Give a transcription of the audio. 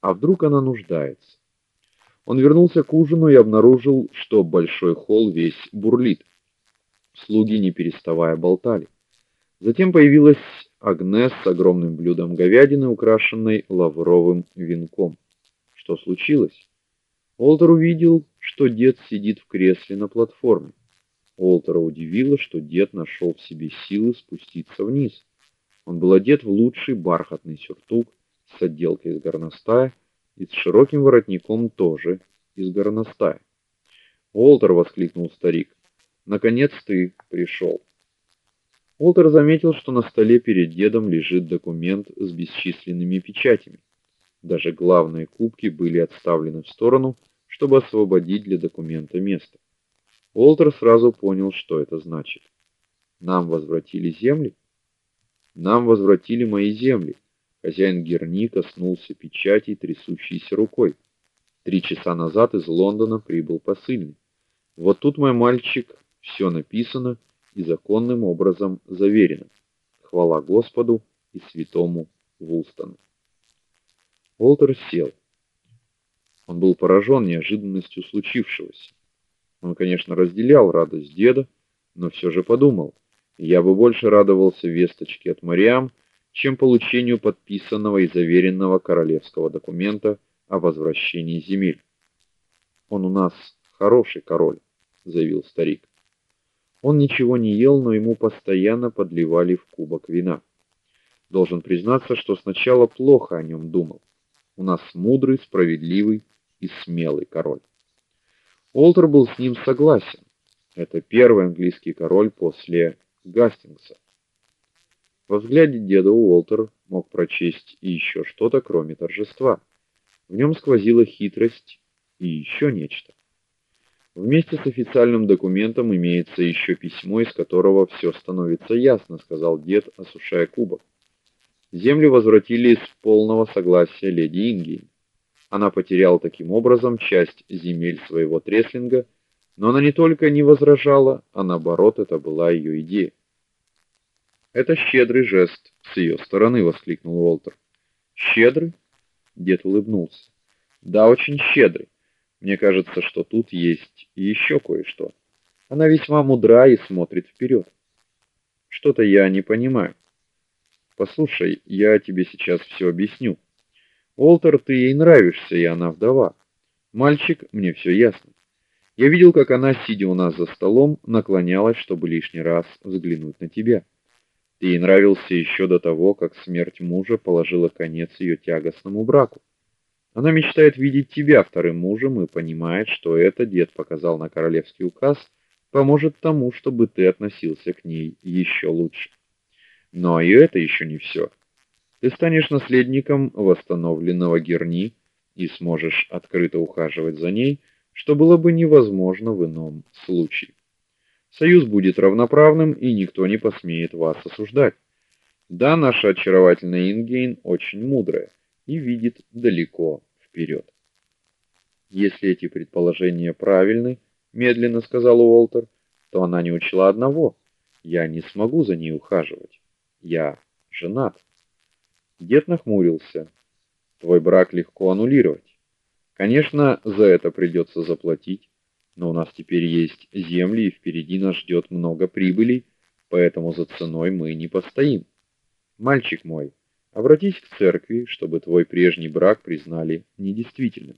А вдруг она нуждается? Он вернулся к ужину и обнаружил, что большой холл весь бурлит. Слуги не переставая болтали. Затем появилась Агнес с огромным блюдом говядины, украшенной лавровым венком. Что случилось? Олтер увидел, что дед сидит в кресле на платформе. Олтера удивило, что дед нашел в себе силы спуститься вниз. Он был одет в лучший бархатный сюртук с отделкой из горностая и с широким воротником тоже из горностая. "Олтер", воскликнул старик. "Наконец ты пришел!» Олтер заметил, что на столе перед дедом лежит документ с бесчисленными печатями. Даже главные кубки были отставлены в сторону, чтобы освободить для документа место. Олтер сразу понял, что это значит. Нам возвратили земли? Нам возвратили мои земли. Хозяин Герни коснулся печати трясущейся рукой. Три часа назад из Лондона прибыл посыльный. Вот тут мой мальчик, все написано и законным образом заверено. Хвала Господу и святому Вулстону. Уолтер сел. Он был поражен неожиданностью случившегося. Он, конечно, разделял радость деда, но все же подумал: я бы больше радовался весточке от Мариам, чем получению подписанного и заверенного королевского документа о возвращении земель. Он у нас хороший король, заявил старик. Он ничего не ел, но ему постоянно подливали в кубок вина. Должен признаться, что сначала плохо о нем думал. У нас мудрый, справедливый и смелый король. Олтер был с ним согласен. Это первый английский король после Гастингса. Во взгляде деда Уолтер мог прочесть и еще что-то, кроме торжества. В нем сквозила хитрость и еще нечто. Вместе с официальным документом имеется еще письмо, из которого все становится ясно, сказал дед, осушая кубок. Земли возвратили с полного согласия леди Инги. Она потеряла таким образом часть земель своего треслинга, но она не только не возражала, а наоборот, это была ее идея. Это щедрый жест с ее стороны, воскликнул Уолтер. Щедрый? Дед улыбнулся. Да, очень щедрый. Мне кажется, что тут есть еще кое-что. Она весьма мудра и смотрит вперед. Что-то я не понимаю. Послушай, я тебе сейчас все объясню. Уолтер, ты ей нравишься, и она вдова. Мальчик, мне все ясно. Я видел, как она, сидя у нас за столом, наклонялась, чтобы лишний раз взглянуть на тебя. Ей нравился еще до того, как смерть мужа положила конец ее тягостному браку. Она мечтает видеть тебя вторым мужем и понимает, что это дед показал на королевский указ, поможет тому, чтобы ты относился к ней еще лучше. Но и это еще не все. Ты станешь наследником восстановленного Герни и сможешь открыто ухаживать за ней, что было бы невозможно в ином случае. Союз будет равноправным, и никто не посмеет вас осуждать. Да, наша очаровательная Ингейн очень мудрая и видит далеко вперед. Если эти предположения правильны, медленно сказал Уолтер, то она не учла одного: я не смогу за ней ухаживать. Я женат. Дед нахмурился. Твой брак легко аннулировать. Конечно, за это придется заплатить но у нас теперь есть земли, и впереди нас ждет много прибыли, поэтому за ценой мы не постоим. Мальчик мой, обратись к церкви, чтобы твой прежний брак признали недействительным.